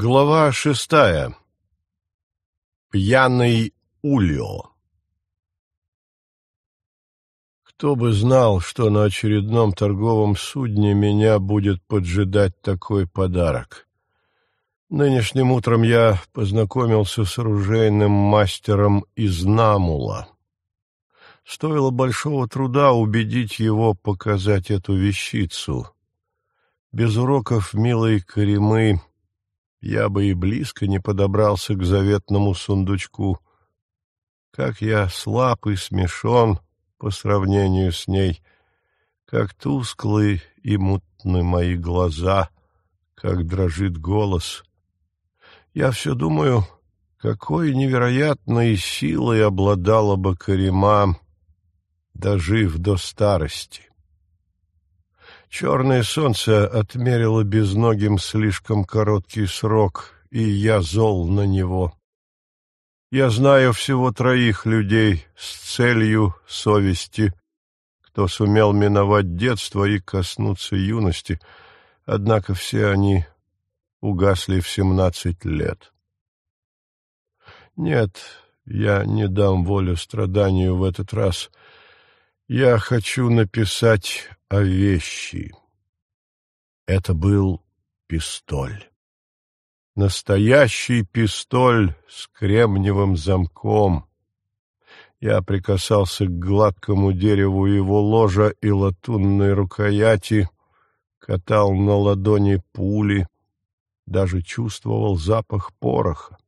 Глава шестая. Пьяный Ульо. Кто бы знал, что на очередном торговом судне меня будет поджидать такой подарок. Нынешним утром я познакомился с оружейным мастером из Намула. Стоило большого труда убедить его показать эту вещицу. Без уроков милой Каримы я бы и близко не подобрался к заветному сундучку. Как я слаб и смешон по сравнению с ней, как тусклы и мутны мои глаза, как дрожит голос. Я все думаю, какой невероятной силой обладала бы Карима, дожив до старости. Черное солнце отмерило безногим слишком короткий срок, и я зол на него. Я знаю всего троих людей с целью совести, кто сумел миновать детство и коснуться юности, однако все они угасли в семнадцать лет. Нет, я не дам волю страданию в этот раз. Я хочу написать о вещи. Это был пистоль. Настоящий пистоль с кремниевым замком. Я прикасался к гладкому дереву его ложа и латунной рукояти, катал на ладони пули, даже чувствовал запах пороха.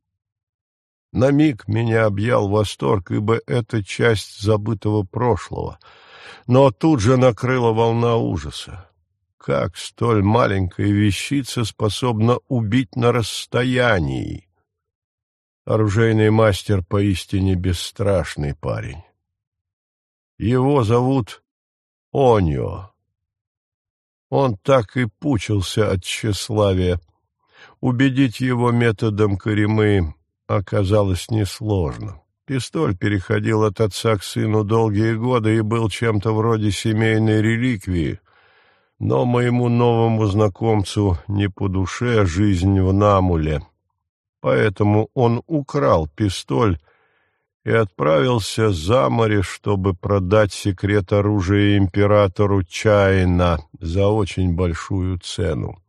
На миг меня объял восторг, ибо это часть забытого прошлого — но тут же накрыла волна ужаса. Как столь маленькая вещица способна убить на расстоянии? Оружейный мастер поистине бесстрашный парень. Его зовут Оньо. Он так и пучился от тщеславия. Убедить его методом Каримы оказалось несложно. Пистоль переходил от отца к сыну долгие годы и был чем-то вроде семейной реликвии, но моему новому знакомцу не по душе жизнь в Намуле. Поэтому он украл пистоль и отправился за море, чтобы продать секрет оружия императору Чайна за очень большую цену.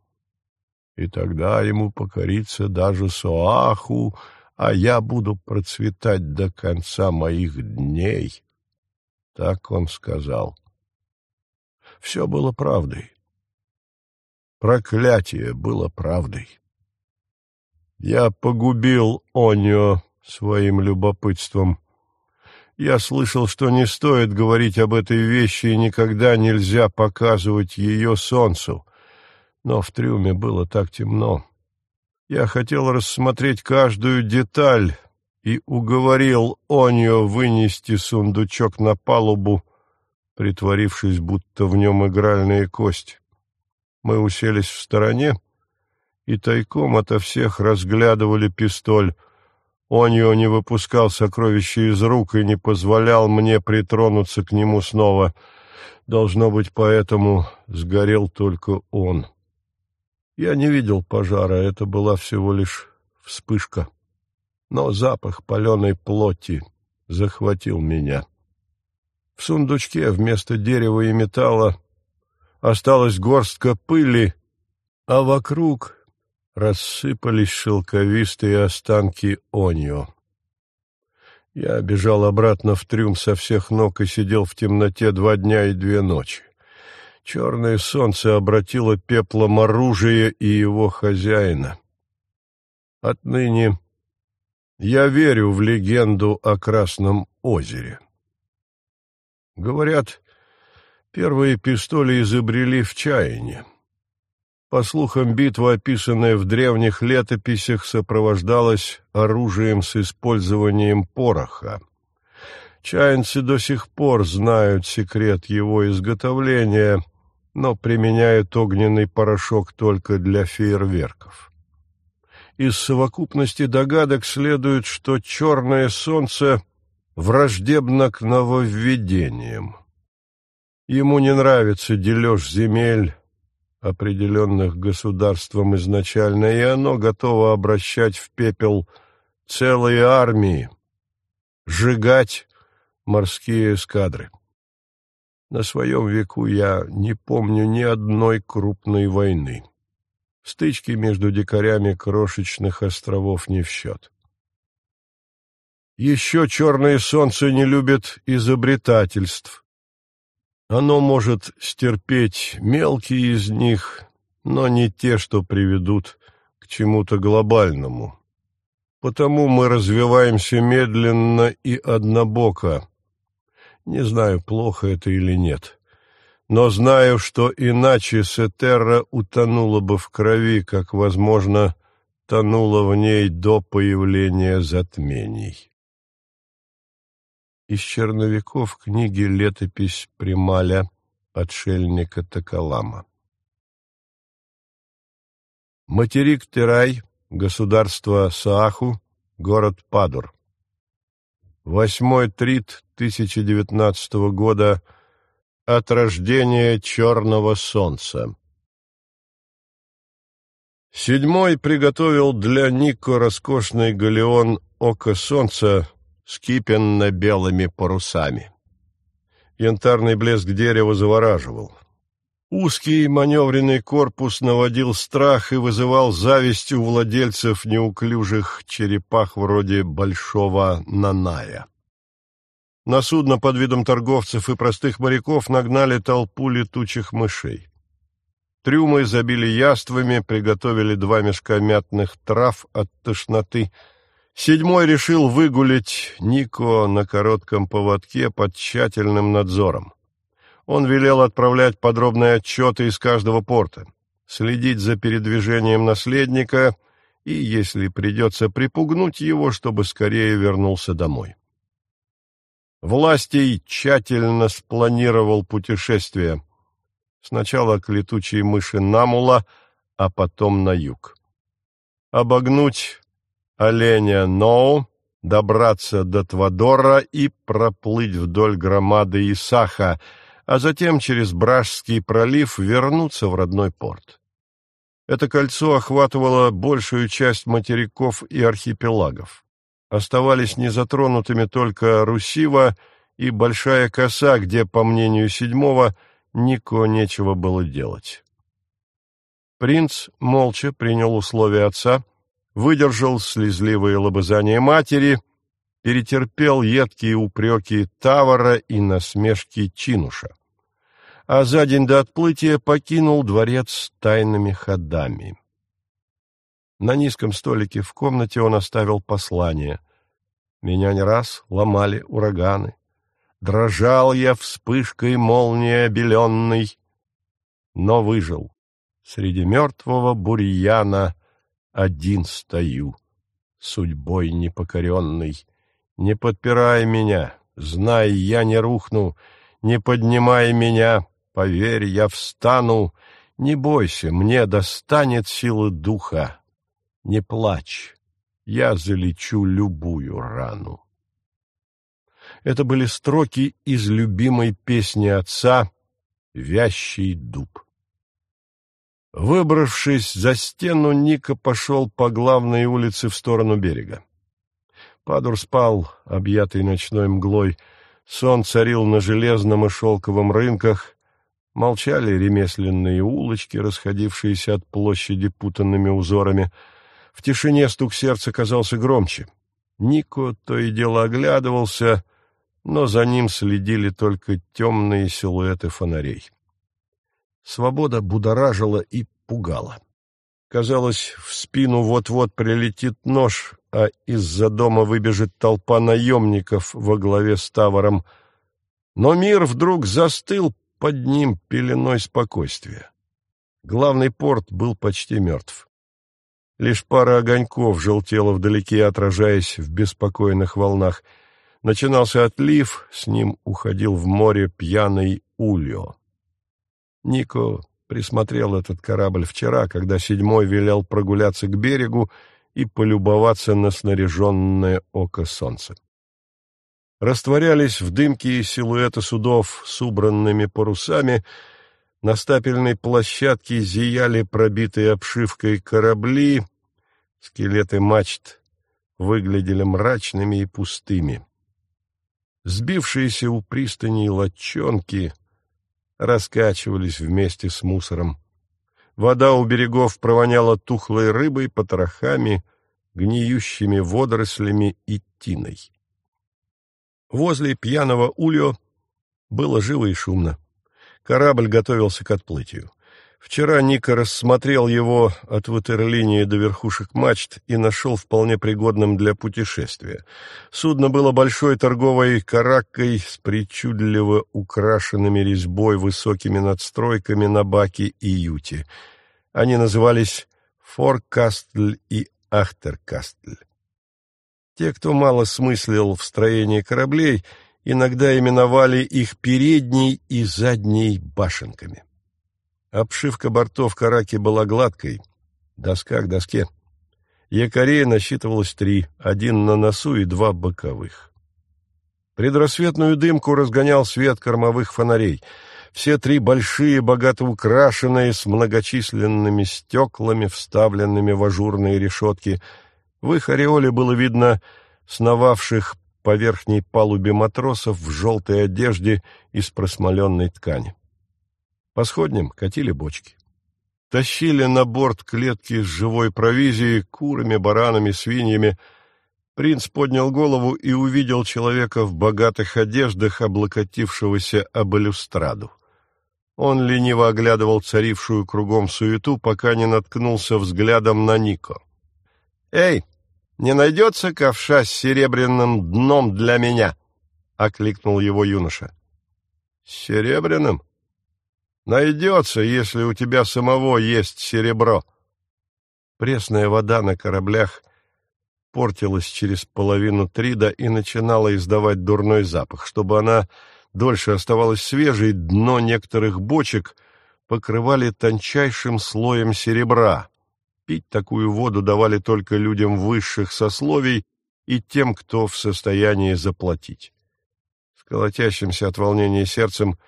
И тогда ему покорится даже Соаху, а я буду процветать до конца моих дней. Так он сказал. Все было правдой. Проклятие было правдой. Я погубил Онио своим любопытством. Я слышал, что не стоит говорить об этой вещи и никогда нельзя показывать ее солнцу. Но в трюме было так темно. Я хотел рассмотреть каждую деталь и уговорил Онио вынести сундучок на палубу, притворившись, будто в нем игральные кости. Мы уселись в стороне и тайком ото всех разглядывали пистоль. Онио не выпускал сокровища из рук и не позволял мне притронуться к нему снова. Должно быть, поэтому сгорел только он. Я не видел пожара, это была всего лишь вспышка. Но запах паленой плоти захватил меня. В сундучке вместо дерева и металла осталась горстка пыли, а вокруг рассыпались шелковистые останки онио. Я бежал обратно в трюм со всех ног и сидел в темноте два дня и две ночи. Черное солнце обратило пеплом оружие и его хозяина. Отныне я верю в легенду о Красном озере. Говорят, первые пистоли изобрели в чаянии. По слухам, битва, описанная в древних летописях, сопровождалась оружием с использованием пороха. Чаянцы до сих пор знают секрет его изготовления, но применяют огненный порошок только для фейерверков. Из совокупности догадок следует, что черное солнце враждебно к нововведениям. Ему не нравится дележ земель, определенных государством изначально, и оно готово обращать в пепел целые армии, сжигать морские эскадры. На своем веку я не помню ни одной крупной войны. Стычки между дикарями крошечных островов не в счет. Еще черное солнце не любит изобретательств. Оно может стерпеть мелкие из них, но не те, что приведут к чему-то глобальному. Потому мы развиваемся медленно и однобоко. Не знаю, плохо это или нет. Но знаю, что иначе Сетерра утонула бы в крови, как, возможно, тонула в ней до появления затмений. Из черновиков книги «Летопись Прималя» отшельника Токолама. Материк Терай, государство Сааху, город Падур. Восьмой трит 1019 года от рождения черного солнца. Седьмой приготовил для Нико роскошный галеон «Око солнца» с кипенно-белыми парусами. Янтарный блеск дерева завораживал. Узкий маневренный корпус наводил страх и вызывал зависть у владельцев неуклюжих черепах вроде Большого Наная. На судно под видом торговцев и простых моряков нагнали толпу летучих мышей. Трюмы забили яствами, приготовили два мешка мятных трав от тошноты. Седьмой решил выгулить Нико на коротком поводке под тщательным надзором он велел отправлять подробные отчеты из каждого порта, следить за передвижением наследника и, если придется, припугнуть его, чтобы скорее вернулся домой. Властей тщательно спланировал путешествие. Сначала к летучей мыши Намула, а потом на юг. Обогнуть оленя Ноу, добраться до Твадора и проплыть вдоль громады Исаха, а затем через Бражский пролив вернуться в родной порт. Это кольцо охватывало большую часть материков и архипелагов. Оставались незатронутыми только Русива и Большая Коса, где, по мнению седьмого, Нико нечего было делать. Принц молча принял условия отца, выдержал слезливые лобызания матери — перетерпел едкие упреки Тавара и насмешки Чинуша. А за день до отплытия покинул дворец тайными ходами. На низком столике в комнате он оставил послание. Меня не раз ломали ураганы. Дрожал я вспышкой молнии обеленной, но выжил. Среди мертвого бурьяна один стою, судьбой непокоренный. Не подпирай меня, знай, я не рухну, не поднимай меня, поверь, я встану. Не бойся, мне достанет силы духа. Не плачь, я залечу любую рану. Это были строки из любимой песни отца «Вящий дуб». Выбравшись за стену, Ника пошел по главной улице в сторону берега. Падур спал, объятый ночной мглой. Сон царил на железном и шелковом рынках. Молчали ремесленные улочки, расходившиеся от площади путанными узорами. В тишине стук сердца казался громче. Нико то и дело оглядывался, но за ним следили только темные силуэты фонарей. Свобода будоражила и пугала. Казалось, в спину вот-вот прилетит нож, а из-за дома выбежит толпа наемников во главе с Таваром. Но мир вдруг застыл под ним пеленой спокойствия. Главный порт был почти мертв. Лишь пара огоньков желтела вдалеке, отражаясь в беспокойных волнах. Начинался отлив, с ним уходил в море пьяный Ульо. Нико присмотрел этот корабль вчера, когда седьмой велел прогуляться к берегу и полюбоваться на снаряженное око солнца. Растворялись в дымке силуэты судов с убранными парусами, На стапельной площадке зияли пробитые обшивкой корабли, скелеты мачт выглядели мрачными и пустыми. Сбившиеся у пристани лодчонки раскачивались вместе с мусором. Вода у берегов провоняла тухлой рыбой, потрохами, гниющими водорослями и тиной. Возле пьяного ульо было живо и шумно. Корабль готовился к отплытию. Вчера Ника рассмотрел его от ватерлинии до верхушек мачт и нашел вполне пригодным для путешествия. Судно было большой торговой караккой с причудливо украшенными резьбой высокими надстройками на баке и юте. Они назывались «Форкастль» и «Ахтеркастль». Те, кто мало смыслил в строении кораблей, иногда именовали их передней и задней башенками. Обшивка бортов караки была гладкой, доска к доске. Якорей насчитывалось три, один на носу и два боковых. Предрассветную дымку разгонял свет кормовых фонарей. Все три большие, богато украшенные, с многочисленными стеклами, вставленными в ажурные решетки. В их ореоле было видно сновавших по верхней палубе матросов в желтой одежде из просмоленной ткани. По сходням катили бочки. Тащили на борт клетки с живой провизией, курами, баранами, свиньями. Принц поднял голову и увидел человека в богатых одеждах, облокотившегося об балюстраду. Он лениво оглядывал царившую кругом суету, пока не наткнулся взглядом на Нико. «Эй, не найдется ковша с серебряным дном для меня?» — окликнул его юноша. «Серебряным?» Найдется, если у тебя самого есть серебро. Пресная вода на кораблях портилась через половину трида и начинала издавать дурной запах. Чтобы она дольше оставалась свежей, дно некоторых бочек покрывали тончайшим слоем серебра. Пить такую воду давали только людям высших сословий и тем, кто в состоянии заплатить. С колотящимся от волнения сердцем —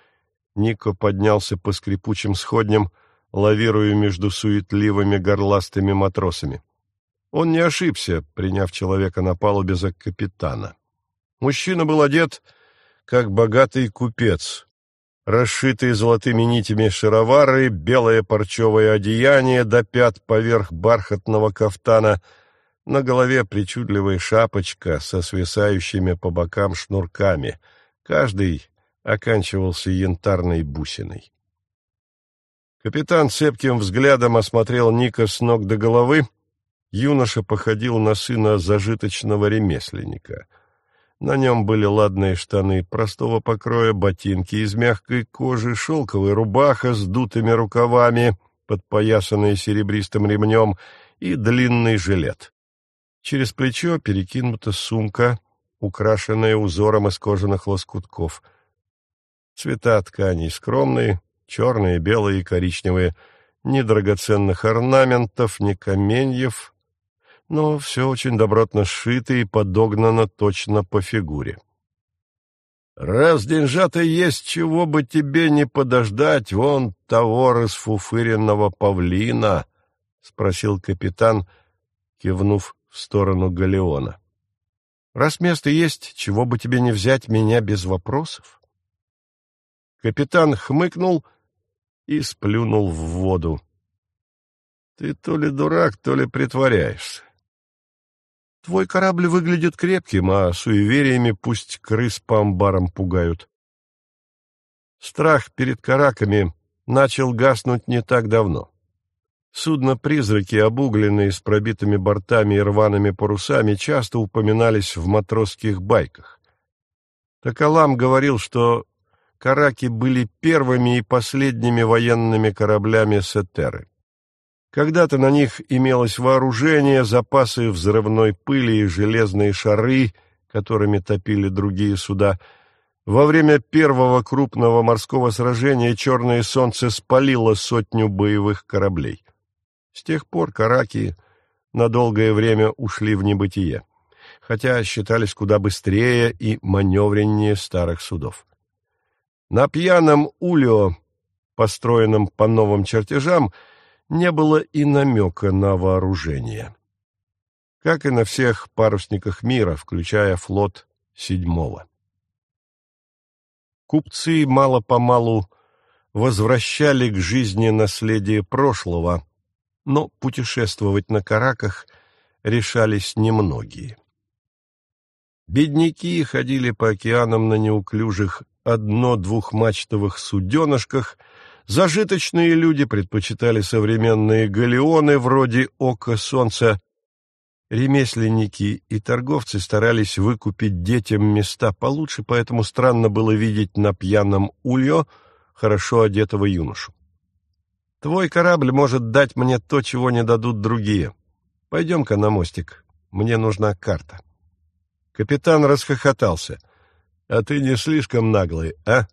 Нико поднялся по скрипучим сходням, лавируя между суетливыми горластыми матросами. Он не ошибся, приняв человека на палубе за капитана. Мужчина был одет, как богатый купец. Расшитые золотыми нитями шаровары, белое парчевое одеяние до пят поверх бархатного кафтана, на голове причудливая шапочка со свисающими по бокам шнурками, каждый оканчивался янтарной бусиной. Капитан цепким взглядом осмотрел Ника с ног до головы. Юноша походил на сына зажиточного ремесленника. На нем были ладные штаны простого покроя, ботинки из мягкой кожи, шелковая рубаха с дутыми рукавами, подпоясанная серебристым ремнем, и длинный жилет. Через плечо перекинута сумка, украшенная узором из кожаных лоскутков — Цвета тканей скромные, черные, белые и коричневые, ни драгоценных орнаментов, ни каменьев, но все очень добротно сшито и подогнано точно по фигуре. «Раз деньжата есть, чего бы тебе не подождать, вон того расфуфыренного павлина?» — спросил капитан, кивнув в сторону галеона. «Раз место есть, чего бы тебе не взять меня без вопросов?» Капитан хмыкнул и сплюнул в воду. — Ты то ли дурак, то ли притворяешься. Твой корабль выглядит крепким, а суевериями пусть крыс по амбарам пугают. Страх перед караками начал гаснуть не так давно. Судно-призраки, обугленные с пробитыми бортами и рваными парусами, часто упоминались в матросских байках. Токолам говорил, что караки были первыми и последними военными кораблями Сетеры. Когда-то на них имелось вооружение, запасы взрывной пыли и железные шары, которыми топили другие суда. Во время первого крупного морского сражения Черное Солнце спалило сотню боевых кораблей. С тех пор караки на долгое время ушли в небытие, хотя считались куда быстрее и маневреннее старых судов. На пьяном Улио построенном по новым чертежам, не было и намека на вооружение. Как и на всех парусниках мира, включая флот седьмого. Купцы мало-помалу возвращали к жизни наследие прошлого, но путешествовать на караках решались немногие. Бедняки ходили по океанам на неуклюжих одно-двухмачтовых суденышках, зажиточные люди предпочитали современные галеоны вроде «Ока солнца», ремесленники и торговцы старались выкупить детям места получше, поэтому странно было видеть на пьяном ульё хорошо одетого юношу. «Твой корабль может дать мне то, чего не дадут другие. Пойдем-ка на мостик, мне нужна карта». Капитан расхохотался. «А ты не слишком наглый, а?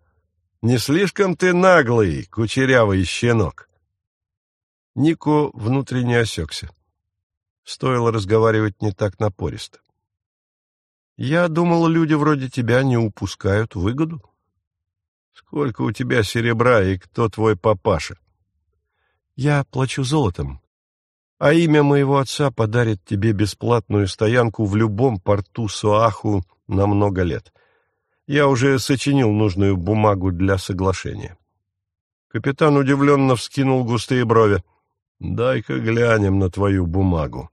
Не слишком ты наглый, кучерявый щенок!» Нико внутренне осекся. Стоило разговаривать не так напористо. «Я думал, люди вроде тебя не упускают выгоду. Сколько у тебя серебра и кто твой папаша?» «Я плачу золотом, а имя моего отца подарит тебе бесплатную стоянку в любом порту Суаху на много лет. Я уже сочинил нужную бумагу для соглашения. Капитан удивленно вскинул густые брови. «Дай-ка глянем на твою бумагу».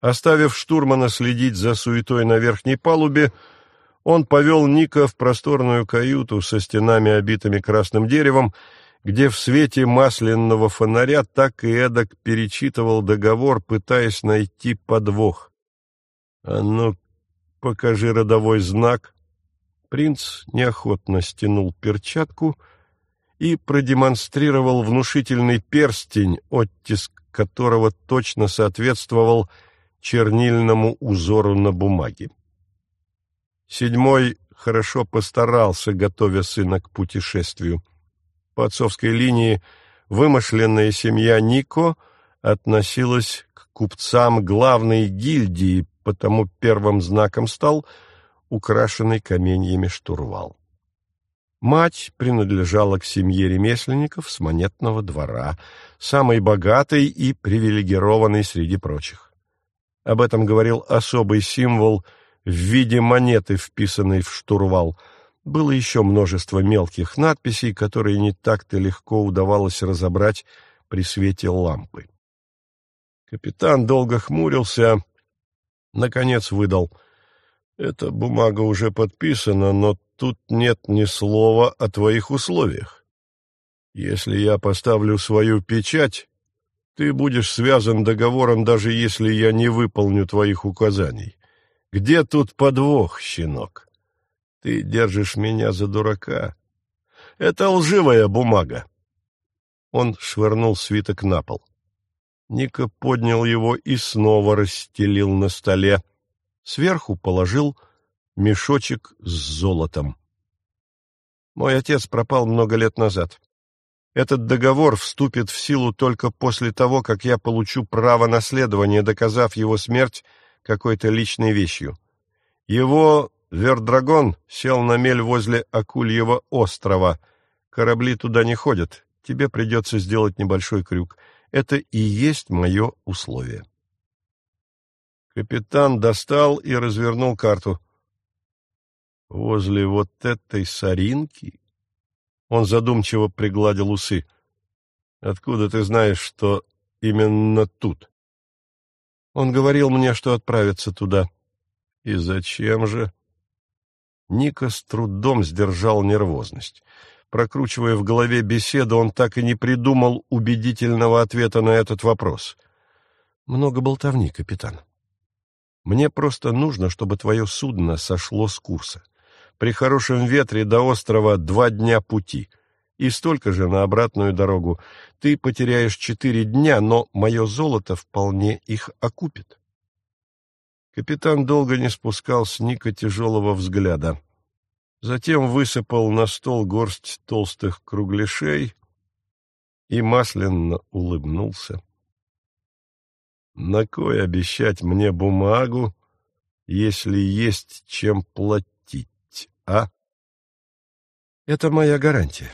Оставив штурмана следить за суетой на верхней палубе, он повел Ника в просторную каюту со стенами, обитыми красным деревом, где в свете масляного фонаря так и эдак перечитывал договор, пытаясь найти подвох. «А ну, покажи родовой знак». Принц неохотно стянул перчатку и продемонстрировал внушительный перстень, оттиск которого точно соответствовал чернильному узору на бумаге. Седьмой хорошо постарался, готовя сына к путешествию по отцовской линии вымышленная семья Нико относилась к купцам главной гильдии, потому первым знаком стал украшенный каменьями штурвал. Мать принадлежала к семье ремесленников с монетного двора, самой богатой и привилегированной среди прочих. Об этом говорил особый символ в виде монеты, вписанной в штурвал — было еще множество мелких надписей, которые не так-то легко удавалось разобрать при свете лампы. Капитан долго хмурился, наконец выдал. «Эта бумага уже подписана, но тут нет ни слова о твоих условиях. Если я поставлю свою печать, ты будешь связан договором, даже если я не выполню твоих указаний. Где тут подвох, щенок?» Ты держишь меня за дурака. Это лживая бумага. Он швырнул свиток на пол. Ника поднял его и снова расстелил на столе. Сверху положил мешочек с золотом. Мой отец пропал много лет назад. Этот договор вступит в силу только после того, как я получу право наследования, доказав его смерть какой-то личной вещью. Его Вердрагон сел на мель возле Акульего острова. Корабли туда не ходят. Тебе придется сделать небольшой крюк. Это и есть мое условие. Капитан достал и развернул карту. Возле вот этой соринки он задумчиво пригладил усы. Откуда ты знаешь, что именно тут? Он говорил мне, что отправится туда. И зачем же? Ника с трудом сдержал нервозность. Прокручивая в голове беседу, он так и не придумал убедительного ответа на этот вопрос. «Много болтовни, капитан. Мне просто нужно, чтобы твое судно сошло с курса. При хорошем ветре до острова два дня пути, и столько же на обратную дорогу. Ты потеряешь четыре дня, но мое золото вполне их окупит». Капитан долго не спускал с Ника тяжелого взгляда. Затем высыпал на стол горсть толстых кругляшей и масляно улыбнулся. На кой обещать мне бумагу, если есть чем платить, а? Это моя гарантия.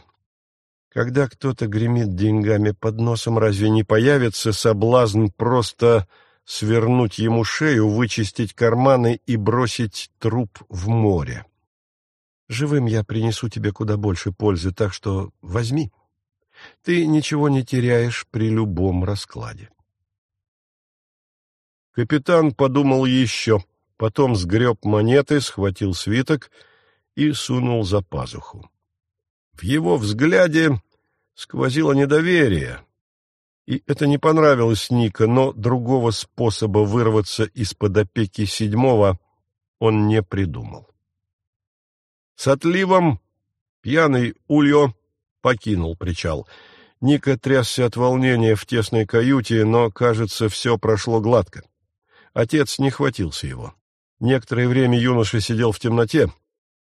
Когда кто-то гремит деньгами под носом, разве не появится соблазн просто свернуть ему шею, вычистить карманы и бросить труп в море? Живым я принесу тебе куда больше пользы, так что возьми. Ты ничего не теряешь при любом раскладе. Капитан подумал еще, потом сгреб монеты, схватил свиток и сунул за пазуху. В его взгляде сквозило недоверие, и это не понравилось Ника, но другого способа вырваться из-под опеки седьмого он не придумал. С отливом пьяный Ульо покинул причал. Ника трясся от волнения в тесной каюте, но, кажется, все прошло гладко. Отец не хватился его. Некоторое время юноша сидел в темноте,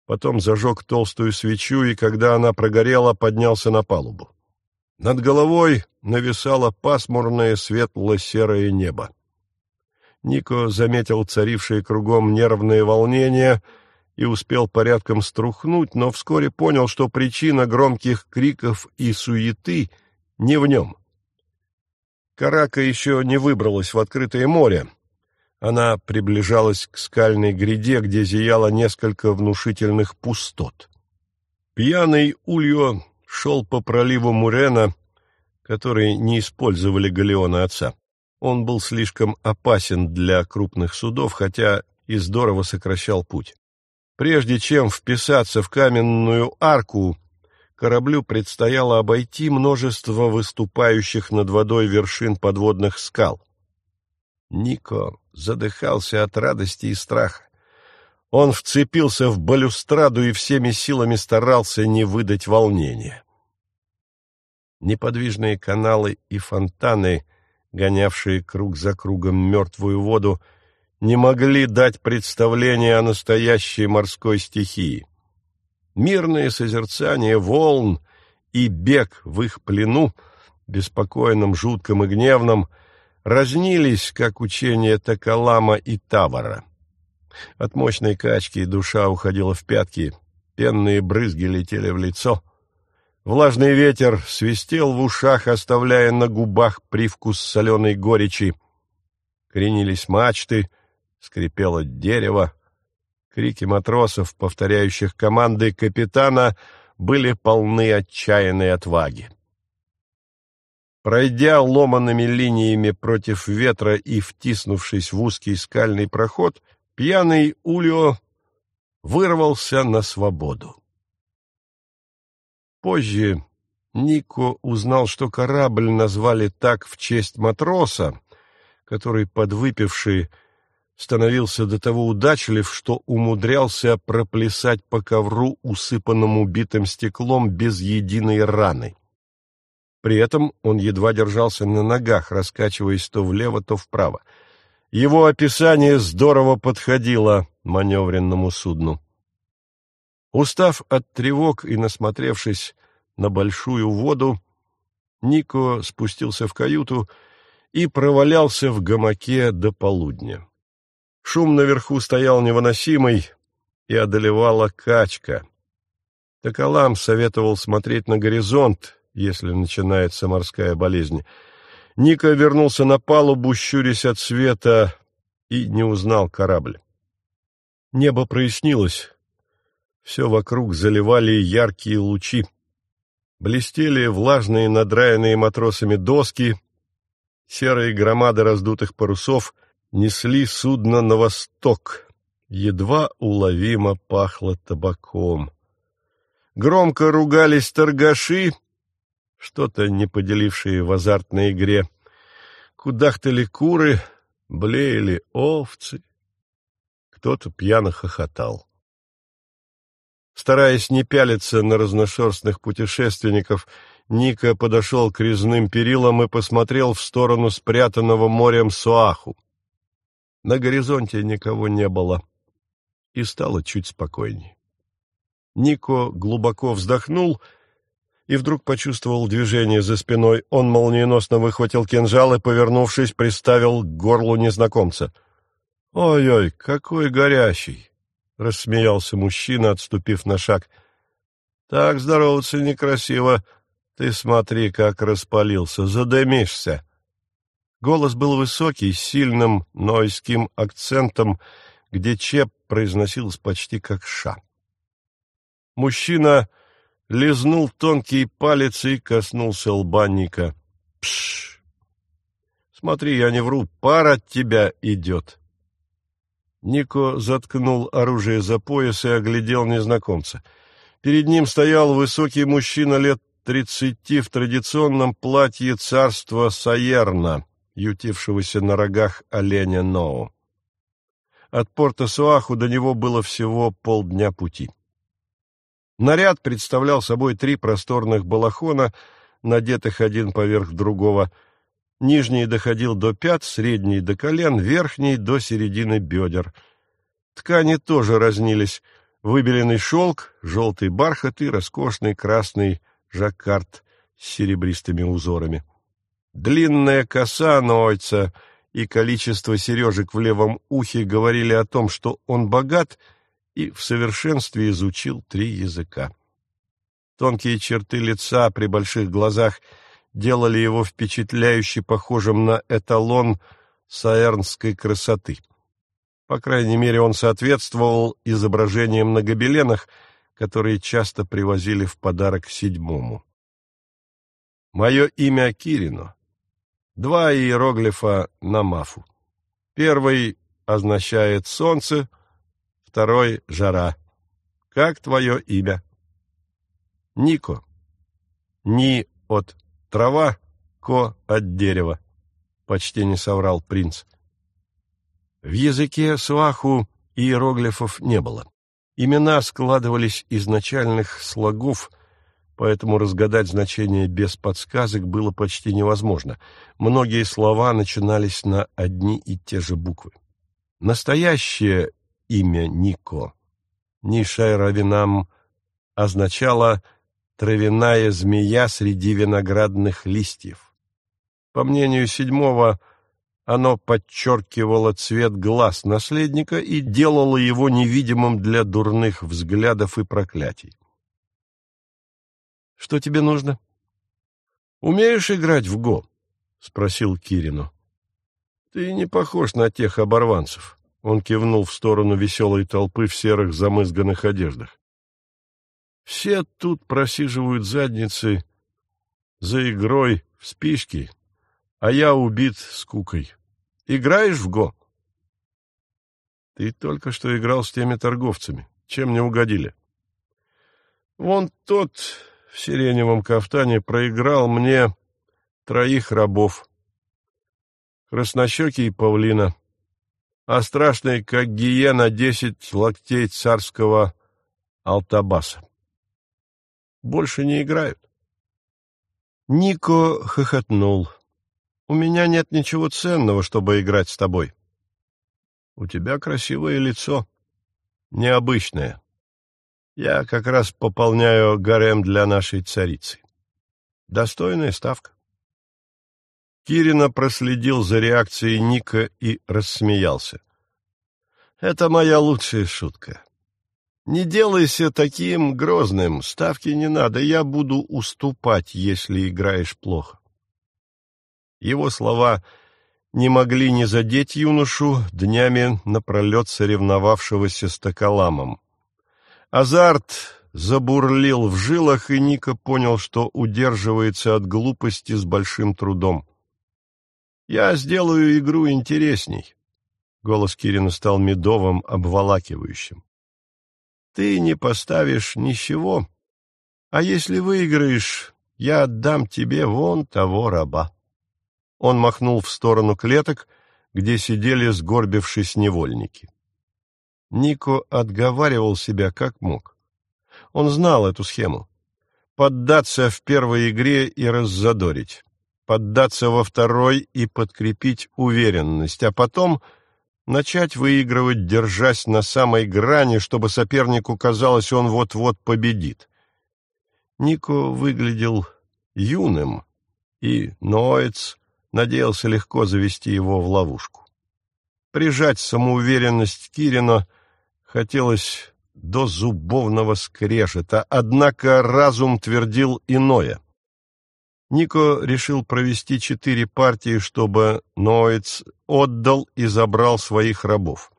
потом зажег толстую свечу, и, когда она прогорела, поднялся на палубу. Над головой нависало пасмурное светло-серое небо. Нико заметил царившее кругом нервное волнение — и успел порядком струхнуть, но вскоре понял, что причина громких криков и суеты не в нем. Карака еще не выбралась в открытое море. Она приближалась к скальной гряде, где зияло несколько внушительных пустот. Пьяный Ульо шел по проливу Мурена, который не использовали галеоны отца. Он был слишком опасен для крупных судов, хотя и здорово сокращал путь. Прежде чем вписаться в каменную арку, кораблю предстояло обойти множество выступающих над водой вершин подводных скал. Нико задыхался от радости и страха. Он вцепился в балюстраду и всеми силами старался не выдать волнения. Неподвижные каналы и фонтаны, гонявшие круг за кругом мертвую воду, — не могли дать представление о настоящей морской стихии. Мирное созерцание волн и бег в их плену, беспокойном, жутком и гневном, разнились, как учение Такалама и Тавара. От мощной качки душа уходила в пятки, пенные брызги летели в лицо. Влажный ветер свистел в ушах, оставляя на губах привкус соленой горечи. Кренились мачты, скрипело дерево. Крики матросов, повторяющих команды капитана, были полны отчаянной отваги. Пройдя ломанными линиями против ветра и втиснувшись в узкий скальный проход, пьяный Ульо вырвался на свободу. Позже Нико узнал, что корабль назвали так в честь матроса, который, подвыпивший, становился до того удачлив, что умудрялся проплясать по ковру, усыпанному битым стеклом, без единой раны. При этом он едва держался на ногах, раскачиваясь то влево, то вправо. Его описание здорово подходило маневренному судну. Устав от тревог и насмотревшись на большую воду, Нико спустился в каюту и провалялся в гамаке до полудня. Шум наверху стоял невыносимый, и одолевала качка. Токолам советовал смотреть на горизонт, если начинается морская болезнь. Ника вернулся на палубу, щурясь от света, и не узнал корабль. Небо прояснилось. Все вокруг заливали яркие лучи. Блестели влажные, надраенные матросами доски, серые громады раздутых парусов — несли судно на восток. Едва уловимо пахло табаком. Громко ругались торгаши, что-то не поделившие в азартной игре. Кудахтали куры, блеяли овцы. Кто-то пьяно хохотал. Стараясь не пялиться на разношерстных путешественников, Ника подошел к резным перилам и посмотрел в сторону спрятанного морем Суаху. На горизонте никого не было, и стало чуть спокойнее. Нико глубоко вздохнул и вдруг почувствовал движение за спиной. Он молниеносно выхватил кинжал и, повернувшись, приставил к горлу незнакомца. «Ой-ой, какой горящий!» — рассмеялся мужчина, отступив на шаг. «Так здороваться некрасиво. Ты смотри, как распалился, задымишься. Голос был высокий, с сильным нойским акцентом, где чеп произносилось почти как ша. Мужчина лизнул тонкий палец и коснулся лба Ника. Пш! Смотри, я не вру, пар от тебя идет. Нико заткнул оружие за пояс и оглядел незнакомца. Перед ним стоял высокий мужчина лет тридцати в традиционном платье царства Саерна, ютившегося на рогах оленя Ноу. От порта Суаху до него было всего полдня пути. Наряд представлял собой три просторных балахона, надетых один поверх другого. Нижний доходил до пят, средний — до колен, верхний — до середины бедер. Ткани тоже разнились. Выбеленный шелк, желтый бархат и роскошный красный жаккард с серебристыми узорами. Длинная коса Нойца и количество сережек в левом ухе говорили о том, что он богат и в совершенстве изучил три языка. Тонкие черты лица при больших глазах делали его впечатляюще похожим на эталон саэрнской красоты. По крайней мере, он соответствовал изображениям на гобеленах, которые часто привозили в подарок седьмому. Мое имя Кирино. Два иероглифа на мафу. Первый означает «солнце», второй — «жара». Как твое имя? Нико. Ни от трава, ко от дерева. Почти не соврал принц. В языке суаху иероглифов не было. Имена складывались из начальных слогов, поэтому разгадать значение без подсказок было почти невозможно. Многие слова начинались на одни и те же буквы. Настоящее имя Нико, Нишайравинам, означало «травяная змея среди виноградных листьев». По мнению седьмого, оно подчеркивало цвет глаз наследника и делало его невидимым для дурных взглядов и проклятий. «Что тебе нужно?» «Умеешь играть в го?» — спросил Кирину. «Ты не похож на тех оборванцев». Он кивнул в сторону веселой толпы в серых замызганных одеждах. «Все тут просиживают задницы за игрой в спички, а я убит скукой. Играешь в го? Ты только что играл с теми торговцами. Чем не угодили? Вон тот в сиреневом кафтане проиграл мне троих рабов. Краснощекий павлина, а страшный, как гиена, десять локтей царского алтабаса. Больше не играют. Нико хохотнул. У меня нет ничего ценного, чтобы играть с тобой. У тебя красивое лицо. Необычное. Я как раз пополняю гарем для нашей царицы. Достойная ставка. Кирина проследил за реакцией Ника и рассмеялся. Это моя лучшая шутка. Не делайся таким грозным, ставки не надо, я буду уступать, если играешь плохо. Его слова не могли не задеть юношу, днями напролет соревновавшегося с Токоламом. Азарт забурлил в жилах, и Ника понял, что удерживается от глупости с большим трудом. «Я сделаю игру интересней», — голос Кирина стал медовым, обволакивающим. «Ты не поставишь ничего, а если выиграешь, я отдам тебе вон того раба». Он махнул в сторону клеток, где сидели, сгорбившись, невольники. Нико отговаривал себя как мог. Он знал эту схему. Поддаться в первой игре и раззадорить. Поддаться во второй и подкрепить уверенность, а потом начать выигрывать, держась на самой грани, чтобы сопернику казалось, он вот-вот победит. Нико выглядел юным, и Ноэц надеялся легко завести его в ловушку. Прижать самоуверенность Кирина хотелось до зубовного скрежета, однако разум твердил иное. Нико решил провести четыре партии, чтобы Ноиц отдал и забрал своих рабов.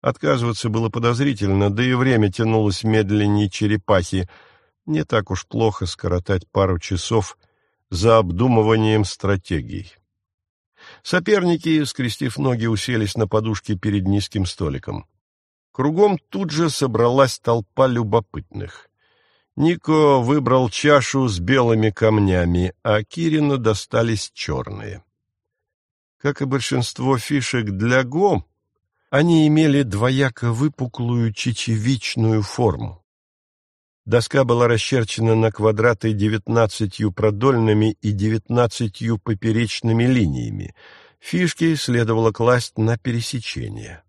Отказываться было подозрительно, да и время тянулось медленнее черепахи. Не так уж плохо скоротать пару часов за обдумыванием стратегий. Соперники, скрестив ноги, уселись на подушке перед низким столиком. Кругом тут же собралась толпа любопытных. Нико выбрал чашу с белыми камнями, а Кирину достались черные. Как и большинство фишек для Го, они имели двояко выпуклую чечевичную форму. Доска была расчерчена на квадраты девятнадцатью продольными и девятнадцатью поперечными линиями. Фишки следовало класть на пересечение.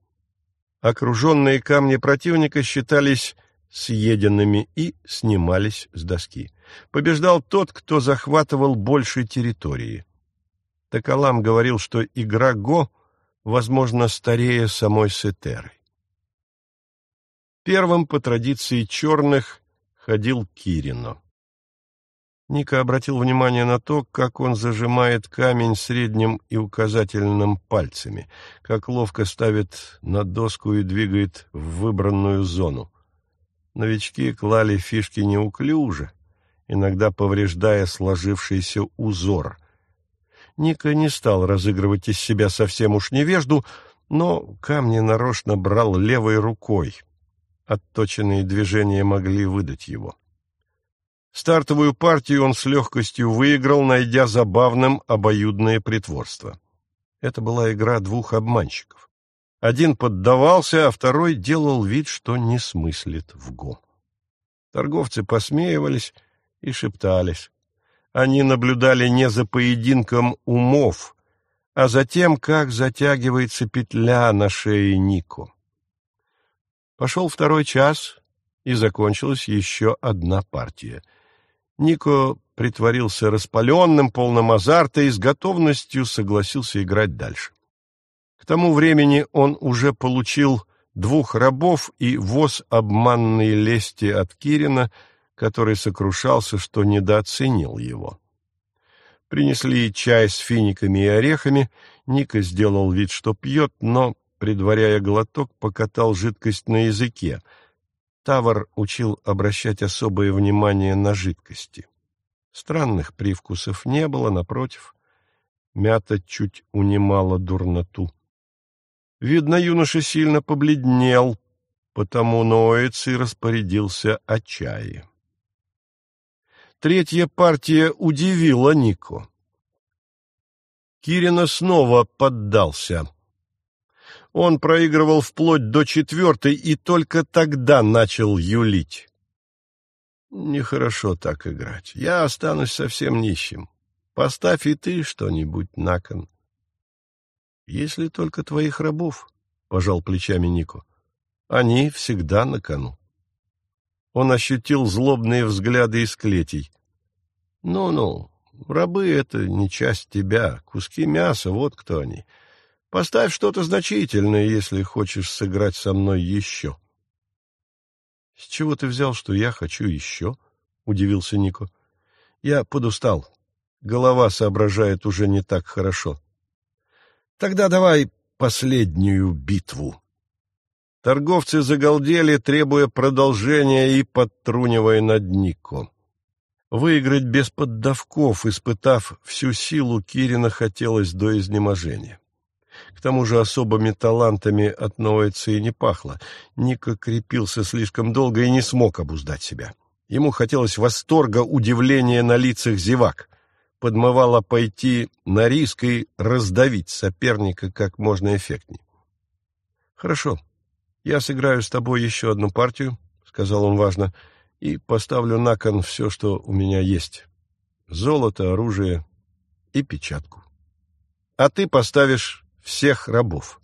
Окруженные камни противника считались съеденными и снимались с доски. Побеждал тот, кто захватывал больше территории. Такалам говорил, что игра Го, возможно, старее самой Сетеры. Первым по традиции черных ходил Кирино. Ника обратил внимание на то, как он зажимает камень средним и указательным пальцами, как ловко ставит на доску и двигает в выбранную зону. Новички клали фишки неуклюже, иногда повреждая сложившийся узор. Ника не стал разыгрывать из себя совсем уж невежду, но камни нарочно брал левой рукой. Отточенные движения могли выдать его. Стартовую партию он с легкостью выиграл, найдя забавным обоюдное притворство. Это была игра двух обманщиков. Один поддавался, а второй делал вид, что не смыслит в го. Торговцы посмеивались и шептались. Они наблюдали не за поединком умов, а за тем, как затягивается петля на шее Нико. Пошел второй час, и закончилась еще одна партия. Нико притворился распаленным, полным азарта и с готовностью согласился играть дальше тому времени он уже получил двух рабов и воз обманной лести от Кирина, который сокрушался, что недооценил его. Принесли чай с финиками и орехами, Ника сделал вид, что пьет, но, предваряя глоток, покатал жидкость на языке. Тавр учил обращать особое внимание на жидкости. Странных привкусов не было, напротив, мята чуть унимала дурноту. Видно, юноша сильно побледнел, потому Ноэц и распорядился о чае. Третья партия удивила Нико. Кирина снова поддался. Он проигрывал вплоть до четвертой и только тогда начал юлить. Нехорошо так играть. Я останусь совсем нищим. Поставь и ты что-нибудь на кон. Если только твоих рабов, — пожал плечами Нико. Они всегда на кону. Он ощутил злобные взгляды из клетей. Ну-ну, рабы — это не часть тебя, куски мяса, вот кто они. Поставь что-то значительное, если хочешь сыграть со мной еще. — С чего ты взял, что я хочу еще? — удивился Нико. — Я подустал. Голова соображает уже не так хорошо. — Тогда давай последнюю битву. Торговцы загалдели, требуя продолжения и подтрунивая над Нико. Выиграть без поддавков, испытав всю силу, Кирина хотелось до изнеможения. К тому же особыми талантами от Ноэца и не пахло. Ника крепился слишком долго и не смог обуздать себя. Ему хотелось восторга, удивления на лицах зевак подмывало пойти на риск и раздавить соперника как можно эффектней. «Хорошо, я сыграю с тобой еще одну партию», — сказал он важно, — «и поставлю на кон все, что у меня есть. Золото, оружие и печатку. А ты поставишь всех рабов».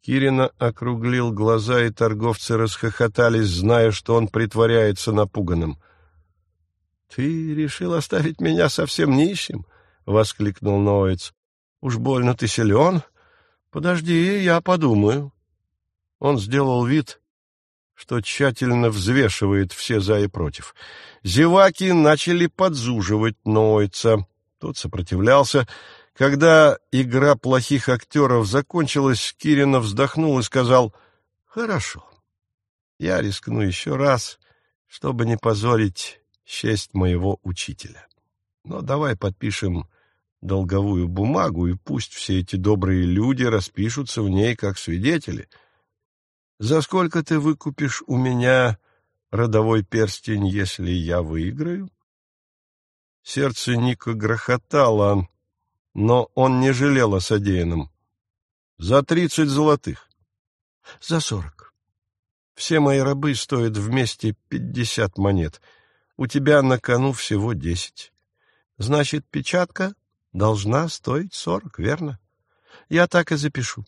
Кирина округлил глаза, и торговцы расхохотались, зная, что он притворяется напуганным. — Ты решил оставить меня совсем нищим? — воскликнул Ноец. — Уж больно ты силен. Подожди, я подумаю. Он сделал вид, что тщательно взвешивает все за и против. Зеваки начали подзуживать Нойца. Тот сопротивлялся. Когда игра плохих актеров закончилась, Кирина вздохнул и сказал «Хорошо, я рискну еще раз, чтобы не позорить честь моего учителя. Но давай подпишем долговую бумагу, и пусть все эти добрые люди распишутся в ней как свидетели. За сколько ты выкупишь у меня родовой перстень, если я выиграю? Сердце Ника грохотало, но он не жалел о содеянном. За тридцать золотых. За сорок. Все мои рабы стоят вместе пятьдесят монет. У тебя на кону всего десять. Значит, печатка должна стоить сорок, верно? Я так и запишу.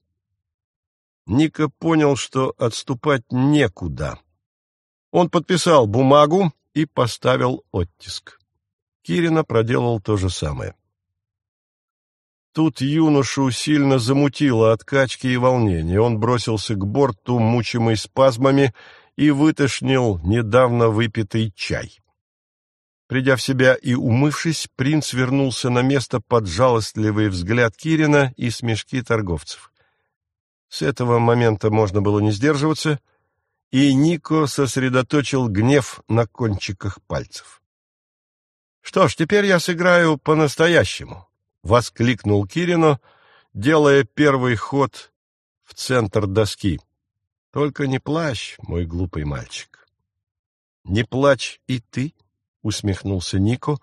Ника понял, что отступать некуда. Он подписал бумагу и поставил оттиск. Кирина проделал то же самое. Тут юношу сильно замутило от качки и волнения. Он бросился к борту, мучимый спазмами, и вытошнил недавно выпитый чай. Придя в себя и умывшись, принц вернулся на место под жалостливый взгляд Кирина и смешки торговцев. С этого момента можно было не сдерживаться, и Нико сосредоточил гнев на кончиках пальцев. «Что ж, теперь я сыграю по-настоящему», — воскликнул Кирино, делая первый ход в центр доски. «Только не плачь, мой глупый мальчик». «Не плачь и ты», — усмехнулся Нико,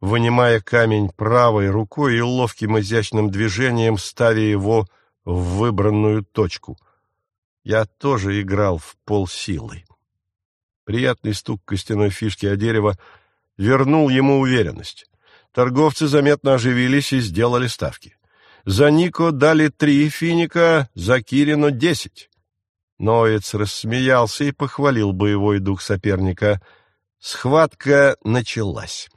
вынимая камень правой рукой и ловким изящным движением ставя его в выбранную точку. Я тоже играл в полсилы. Приятный стук костяной фишки о дерево вернул ему уверенность. Торговцы заметно оживились и сделали ставки. За Нико дали три финика, за Кирину десять. Ноец рассмеялся и похвалил боевой дух соперника — Схватка началась.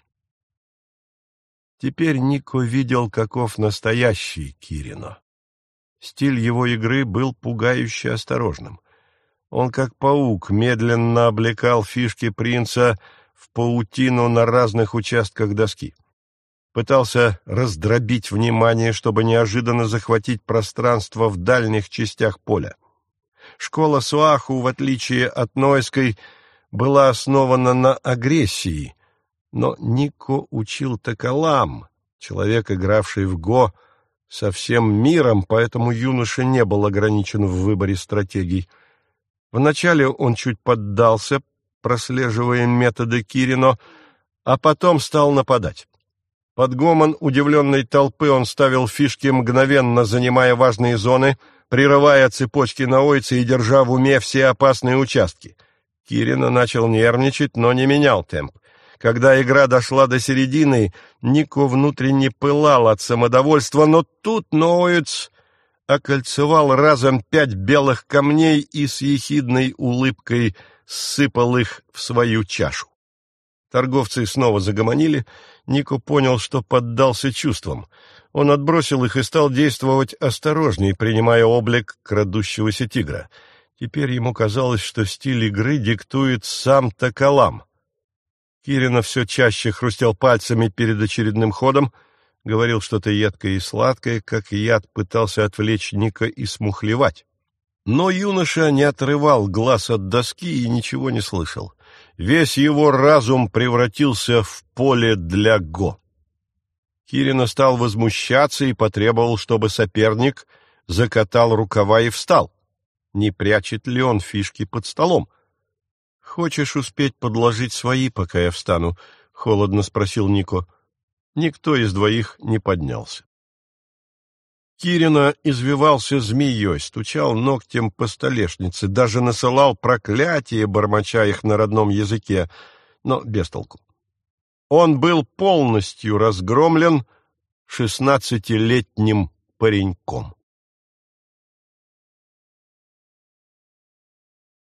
Теперь Нико видел, каков настоящий Кирино. Стиль его игры был пугающе осторожным. Он, как паук, медленно облекал фишки принца в паутину на разных участках доски. Пытался раздробить внимание, чтобы неожиданно захватить пространство в дальних частях поля. Школа Суаху, в отличие от Нойской, — была основана на агрессии, но Нико учил Токолам, человек, игравший в Го, со всем миром, поэтому юноша не был ограничен в выборе стратегий. Вначале он чуть поддался, прослеживая методы Кирино, а потом стал нападать. Под гомон удивленной толпы он ставил фишки, мгновенно занимая важные зоны, прерывая цепочки на ойце и держа в уме все опасные участки — Кирина начал нервничать, но не менял темп. Когда игра дошла до середины, Нико внутренне пылал от самодовольства, но тут Ноуиц окольцевал разом пять белых камней и с ехидной улыбкой сыпал их в свою чашу. Торговцы снова загомонили. Нико понял, что поддался чувствам. Он отбросил их и стал действовать осторожней, принимая облик крадущегося тигра — Теперь ему казалось, что стиль игры диктует сам Токолам. Кирина все чаще хрустел пальцами перед очередным ходом, говорил что-то едкое и сладкое, как яд пытался отвлечь Ника и смухлевать. Но юноша не отрывал глаз от доски и ничего не слышал. Весь его разум превратился в поле для Го. Кирина стал возмущаться и потребовал, чтобы соперник закатал рукава и встал не прячет ли он фишки под столом. — Хочешь успеть подложить свои, пока я встану? — холодно спросил Нико. Никто из двоих не поднялся. Кирина извивался змеей, стучал ногтем по столешнице, даже насылал проклятия, бормоча их на родном языке, но без толку. Он был полностью разгромлен шестнадцатилетним пареньком.